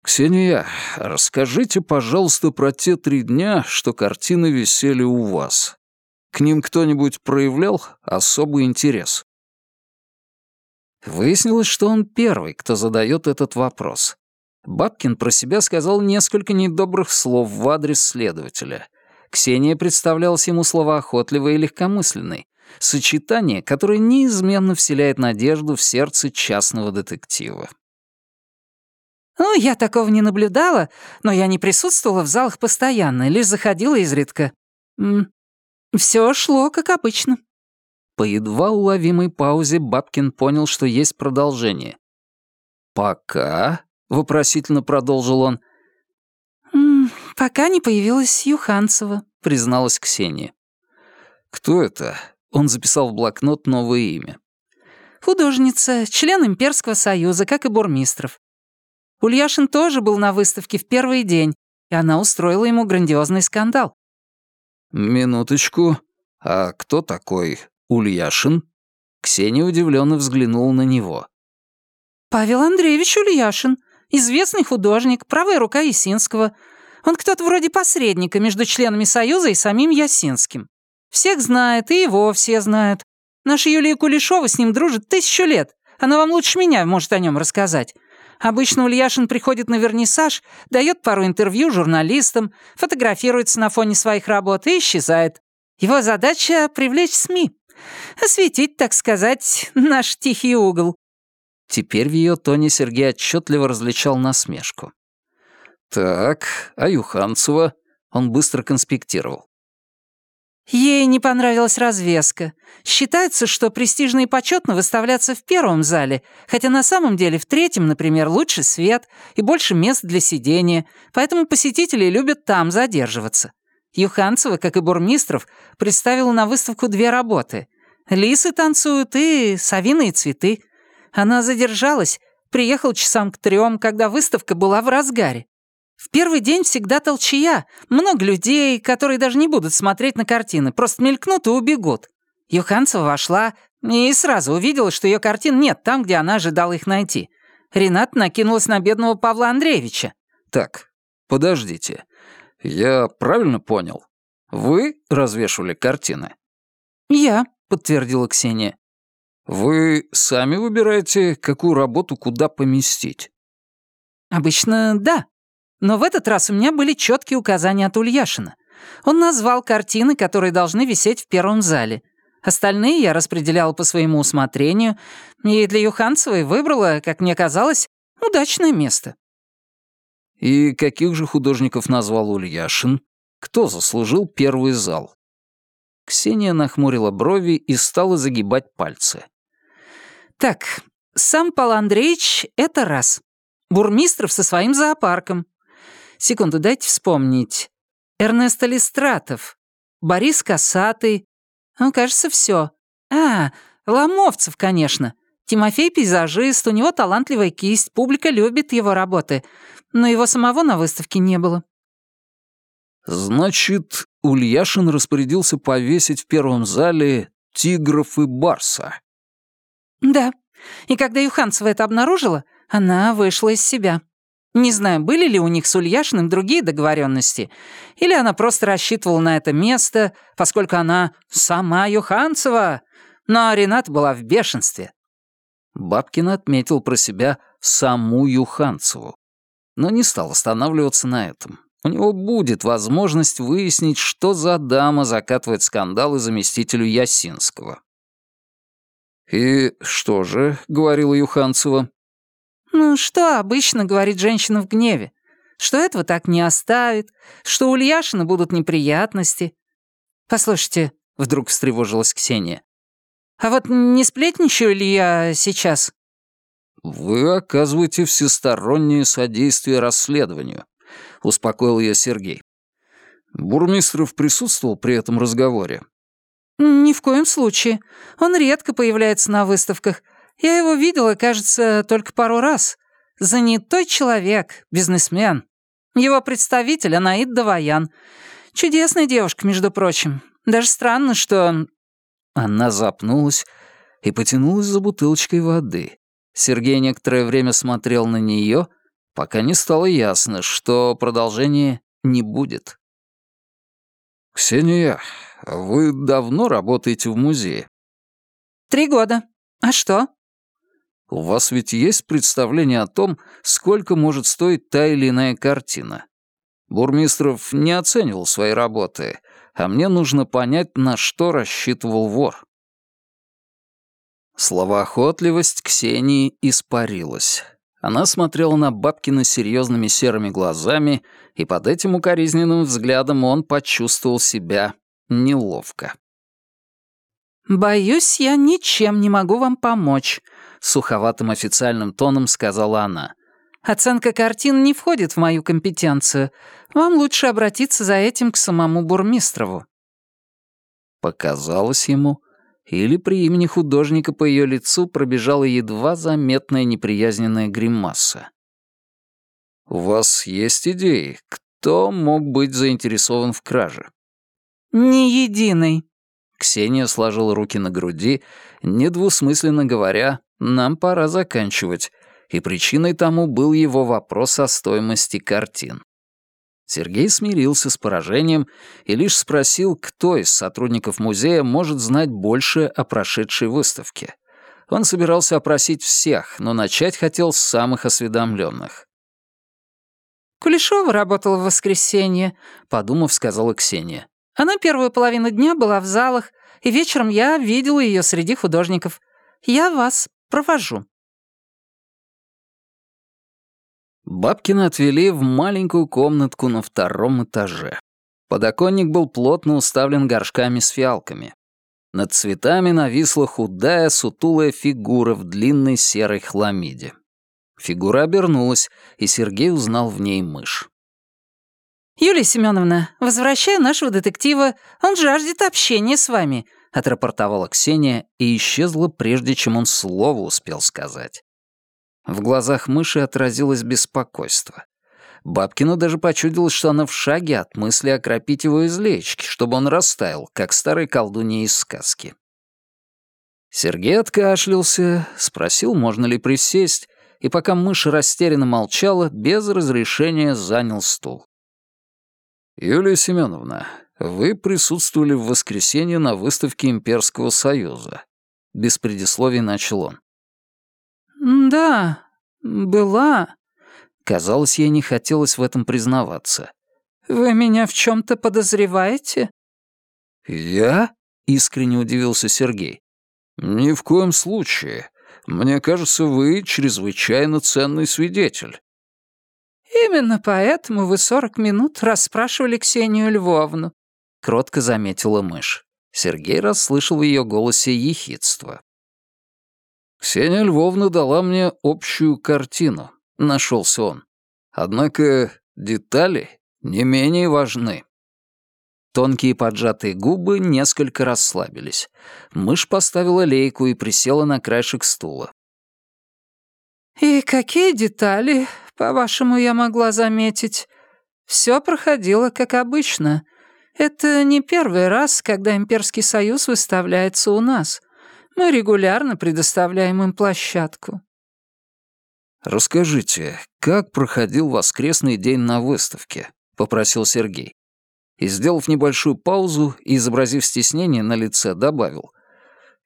«Ксения, расскажите, пожалуйста, про те три дня, что картины висели у вас. К ним кто-нибудь проявлял особый интерес?» Выяснилось, что он первый, кто задает этот вопрос. Бабкин про себя сказал несколько недобрых слов в адрес следователя. Ксения представлялась ему словоохотливой и легкомысленной. Сочетание, которое неизменно вселяет надежду в сердце частного детектива. «Ну, я такого не наблюдала, но я не присутствовала в залах постоянно, лишь заходила изредка. Все шло как обычно». По едва уловимой паузе Бабкин понял, что есть продолжение. «Пока?» — вопросительно продолжил он. «Пока не появилась Юханцева», — призналась Ксения. «Кто это?» — он записал в блокнот новое имя. «Художница, член Имперского союза, как и Бурмистров. Ульяшин тоже был на выставке в первый день, и она устроила ему грандиозный скандал». «Минуточку. А кто такой Ульяшин?» Ксения удивленно взглянула на него. «Павел Андреевич Ульяшин, известный художник, правая рука Ясинского. Он кто-то вроде посредника между членами Союза и самим Ясинским. Всех знает, и его все знают. Наша Юлия Кулешова с ним дружит тысячу лет. Она вам лучше меня может о нем рассказать. Обычно Ульяшин приходит на вернисаж, дает пару интервью журналистам, фотографируется на фоне своих работ и исчезает. Его задача — привлечь СМИ. Осветить, так сказать, наш тихий угол. Теперь в ее тоне Сергей отчетливо различал насмешку. «Так, а Юханцева?» Он быстро конспектировал. Ей не понравилась развеска. Считается, что престижно и почетно выставляться в первом зале, хотя на самом деле в третьем, например, лучше свет и больше мест для сидения, поэтому посетители любят там задерживаться. Юханцева, как и Бурмистров, представила на выставку две работы. «Лисы танцуют» и «Совиные цветы». Она задержалась, приехал часам к трем, когда выставка была в разгаре. В первый день всегда толчья, много людей, которые даже не будут смотреть на картины, просто мелькнут и убегут. Юханцева вошла и сразу увидела, что ее картин нет там, где она ожидала их найти. Ренат накинулась на бедного Павла Андреевича. «Так, подождите. Я правильно понял? Вы развешивали картины?» «Я», — подтвердила Ксения. «Вы сами выбираете, какую работу куда поместить?» «Обычно да. Но в этот раз у меня были четкие указания от Ульяшина. Он назвал картины, которые должны висеть в первом зале. Остальные я распределяла по своему усмотрению, и для Юханцевой выбрала, как мне казалось, удачное место». «И каких же художников назвал Ульяшин? Кто заслужил первый зал?» Ксения нахмурила брови и стала загибать пальцы. Так, сам Пал Андреевич — это раз. Бурмистров со своим зоопарком. Секунду, дайте вспомнить. Эрнест Алистратов. Борис Косатый. Ну, кажется, все. А, Ломовцев, конечно. Тимофей — пейзажист, у него талантливая кисть, публика любит его работы. Но его самого на выставке не было. Значит, Ульяшин распорядился повесить в первом зале тигров и барса. Да. И когда Юханцева это обнаружила, она вышла из себя. Не знаю, были ли у них с Ульяшиным другие договоренности, или она просто рассчитывала на это место, поскольку она сама Юханцева, но Ренат была в бешенстве. Бабкин отметил про себя саму Юханцеву, но не стал останавливаться на этом. У него будет возможность выяснить, что за дама закатывает скандалы заместителю Ясинского. «И что же?» — говорила Юханцева. «Ну, что обычно говорит женщина в гневе? Что этого так не оставит, что у Ульяшина будут неприятности. Послушайте», — вдруг встревожилась Ксения, «а вот не сплетничаю ли я сейчас?» «Вы оказываете всестороннее содействие расследованию», — успокоил ее Сергей. Бурмистров присутствовал при этом разговоре. «Ни в коем случае. Он редко появляется на выставках. Я его видела, кажется, только пару раз. Занятой человек, бизнесмен. Его представитель Анаид Даваян. Чудесная девушка, между прочим. Даже странно, что...» Она запнулась и потянулась за бутылочкой воды. Сергей некоторое время смотрел на нее, пока не стало ясно, что продолжения не будет. «Ксения, вы давно работаете в музее?» «Три года. А что?» «У вас ведь есть представление о том, сколько может стоить та или иная картина? Бурмистров не оценивал свои работы, а мне нужно понять, на что рассчитывал вор». Словоохотливость Ксении испарилась. Она смотрела на Бабкина серьезными серыми глазами, и под этим укоризненным взглядом он почувствовал себя неловко. «Боюсь, я ничем не могу вам помочь», — суховатым официальным тоном сказала она. «Оценка картин не входит в мою компетенцию. Вам лучше обратиться за этим к самому Бурмистрову». Показалось ему, или при имени художника по ее лицу пробежала едва заметная неприязненная гримаса. «У вас есть идеи, кто мог быть заинтересован в краже?» «Ни единый». Ксения сложила руки на груди, недвусмысленно говоря, «нам пора заканчивать», и причиной тому был его вопрос о стоимости картин. Сергей смирился с поражением и лишь спросил, кто из сотрудников музея может знать больше о прошедшей выставке. Он собирался опросить всех, но начать хотел с самых осведомленных. «Кулешова работала в воскресенье», — подумав, сказала Ксения. «Она первую половину дня была в залах, и вечером я видела ее среди художников. Я вас провожу». Бабкина отвели в маленькую комнатку на втором этаже. Подоконник был плотно уставлен горшками с фиалками. Над цветами нависла худая, сутулая фигура в длинной серой хламиде. Фигура обернулась, и Сергей узнал в ней мышь. «Юлия Семеновна, возвращаю нашего детектива. Он жаждет общения с вами», — отрапортовала Ксения и исчезла, прежде чем он слово успел сказать. В глазах мыши отразилось беспокойство. Бабкину даже почудилось, что она в шаге от мысли окропить его из леечки, чтобы он растаял, как старый колдунья из сказки. Сергей откашлялся, спросил, можно ли присесть, и пока мышь растерянно молчала, без разрешения занял стул. «Юлия Семеновна, вы присутствовали в воскресенье на выставке Имперского Союза». Без предисловий начал он. «Да, была». Казалось, ей не хотелось в этом признаваться. «Вы меня в чем то подозреваете?» «Я?» — искренне удивился Сергей. «Ни в коем случае. Мне кажется, вы чрезвычайно ценный свидетель». «Именно поэтому вы сорок минут расспрашивали Ксению Львовну», — кротко заметила мышь. Сергей расслышал в ее голосе ехидство. Ксения Львовна дала мне общую картину, нашелся он. Однако детали не менее важны. Тонкие поджатые губы несколько расслабились. Мышь поставила лейку и присела на краешек стула. «И какие детали, по-вашему, я могла заметить? Все проходило как обычно. Это не первый раз, когда Имперский Союз выставляется у нас. Мы регулярно предоставляем им площадку». «Расскажите, как проходил воскресный день на выставке?» — попросил Сергей. И, сделав небольшую паузу и изобразив стеснение на лице, добавил.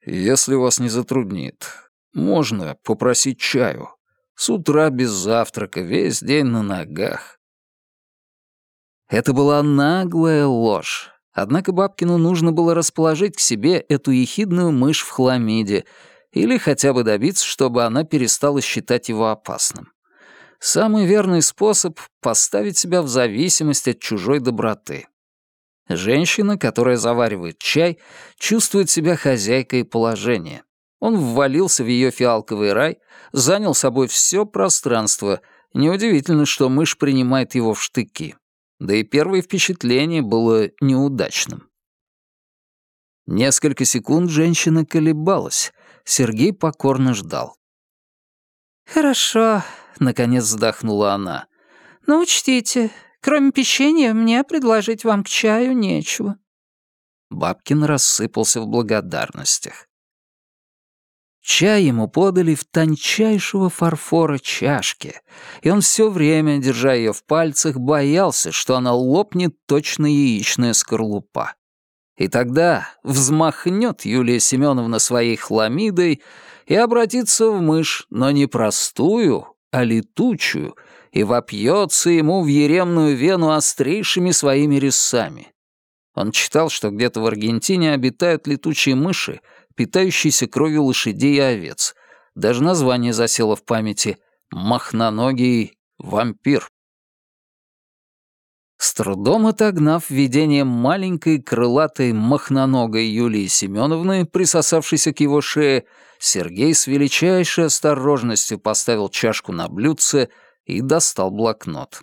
«Если вас не затруднит, можно попросить чаю. С утра без завтрака, весь день на ногах». Это была наглая ложь. Однако Бабкину нужно было расположить к себе эту ехидную мышь в хламиде или хотя бы добиться, чтобы она перестала считать его опасным. Самый верный способ — поставить себя в зависимость от чужой доброты. Женщина, которая заваривает чай, чувствует себя хозяйкой положения. Он ввалился в ее фиалковый рай, занял собой все пространство. Неудивительно, что мышь принимает его в штыки да и первое впечатление было неудачным. Несколько секунд женщина колебалась. Сергей покорно ждал. «Хорошо», — наконец вздохнула она. «Но учтите, Кроме печенья, мне предложить вам к чаю нечего». Бабкин рассыпался в благодарностях. Чай ему подали в тончайшего фарфора чашке, и он все время, держа ее в пальцах, боялся, что она лопнет точно яичная скорлупа. И тогда взмахнет Юлия Семеновна своей хламидой и обратится в мышь, но не простую, а летучую, и вопьется ему в еремную вену острейшими своими резцами. Он читал, что где-то в Аргентине обитают летучие мыши, питающиеся кровью лошадей и овец. Даже название засело в памяти «Махноногий вампир». С трудом отогнав видение маленькой крылатой махноногой Юлии Семеновны, присосавшейся к его шее, Сергей с величайшей осторожностью поставил чашку на блюдце и достал блокнот.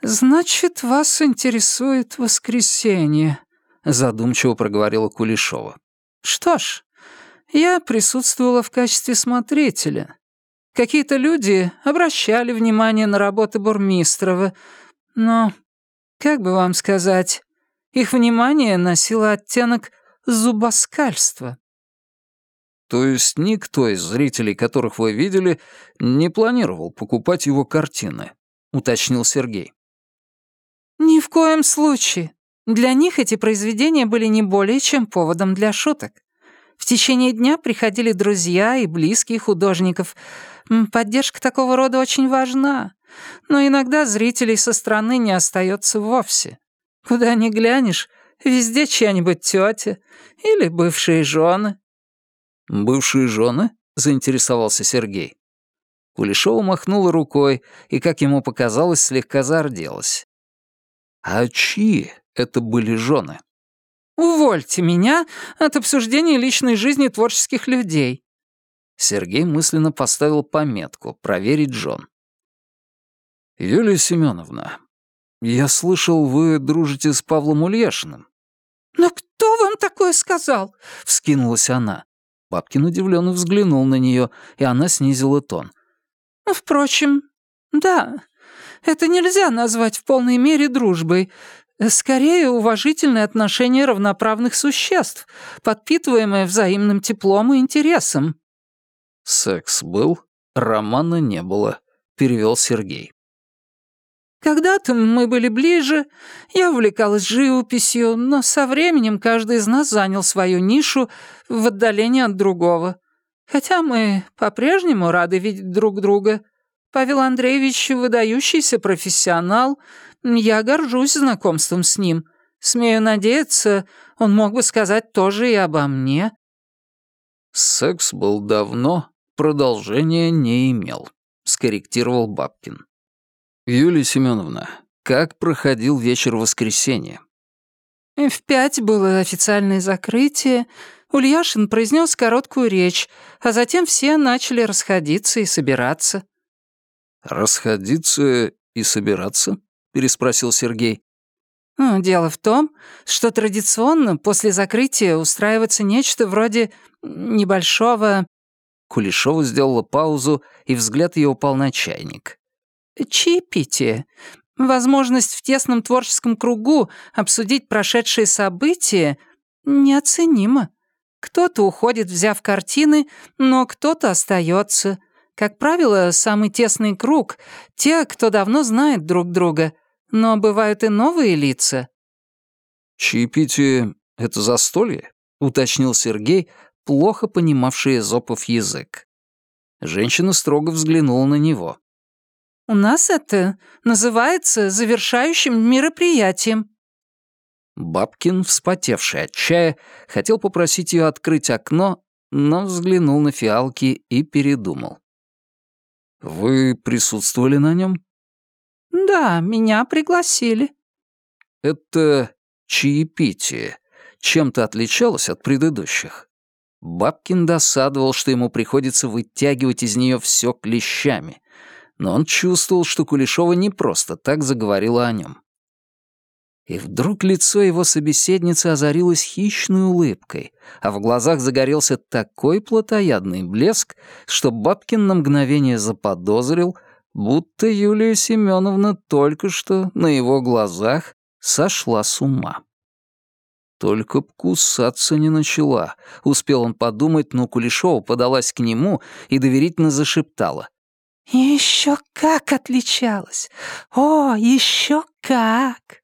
«Значит, вас интересует воскресенье», — задумчиво проговорила Кулешова. «Что ж, я присутствовала в качестве смотрителя. Какие-то люди обращали внимание на работы Бурмистрова, но, как бы вам сказать, их внимание носило оттенок зубоскальства. То есть никто из зрителей, которых вы видели, не планировал покупать его картины, уточнил Сергей. Ни в коем случае. Для них эти произведения были не более чем поводом для шуток. В течение дня приходили друзья и близкие художников. Поддержка такого рода очень важна. Но иногда зрителей со стороны не остается вовсе. Куда ни глянешь, везде чья-нибудь тетя или бывшие жены. «Бывшие жены?» — заинтересовался Сергей. Кулешова махнула рукой и, как ему показалось, слегка зарделась. «А чьи это были жены?» «Увольте меня от обсуждения личной жизни творческих людей». Сергей мысленно поставил пометку «Проверить жен». «Юлия Семеновна, я слышал, вы дружите с Павлом Ульяшиным». «Но кто вам такое сказал?» — вскинулась она. Бабкин удивленно взглянул на нее, и она снизила тон. «Впрочем, да, это нельзя назвать в полной мере дружбой. Скорее, уважительное отношение равноправных существ, подпитываемое взаимным теплом и интересом». «Секс был, романа не было», — перевел Сергей. Когда-то мы были ближе, я увлекалась живописью, но со временем каждый из нас занял свою нишу в отдалении от другого. Хотя мы по-прежнему рады видеть друг друга. Павел Андреевич — выдающийся профессионал. Я горжусь знакомством с ним. Смею надеяться, он мог бы сказать тоже и обо мне. «Секс был давно, продолжения не имел», — скорректировал Бабкин. «Юлия Семеновна, как проходил вечер воскресенья?» В пять было официальное закрытие. Ульяшин произнес короткую речь, а затем все начали расходиться и собираться. «Расходиться и собираться?» — переспросил Сергей. Ну, дело в том, что традиционно после закрытия устраивается нечто вроде небольшого... Кулешова сделала паузу, и взгляд ее упал на чайник. Чаепитие. Возможность в тесном творческом кругу обсудить прошедшие события неоценима. Кто-то уходит, взяв картины, но кто-то остается. Как правило, самый тесный круг — те, кто давно знает друг друга, но бывают и новые лица. «Чаепитие — это застолье?» — уточнил Сергей, плохо понимавший Эзопов язык. Женщина строго взглянула на него. У нас это называется завершающим мероприятием». Бабкин, вспотевший от чая, хотел попросить ее открыть окно, но взглянул на фиалки и передумал. «Вы присутствовали на нем?» «Да, меня пригласили». «Это чаепитие чем-то отличалось от предыдущих?» Бабкин досадовал, что ему приходится вытягивать из нее все клещами но он чувствовал, что Кулешова не просто так заговорила о нем. И вдруг лицо его собеседницы озарилось хищной улыбкой, а в глазах загорелся такой плотоядный блеск, что Бабкин на мгновение заподозрил, будто Юлия Семеновна только что на его глазах сошла с ума. Только б кусаться не начала, успел он подумать, но Кулешова подалась к нему и доверительно зашептала. «Еще как отличалась! О, еще как!»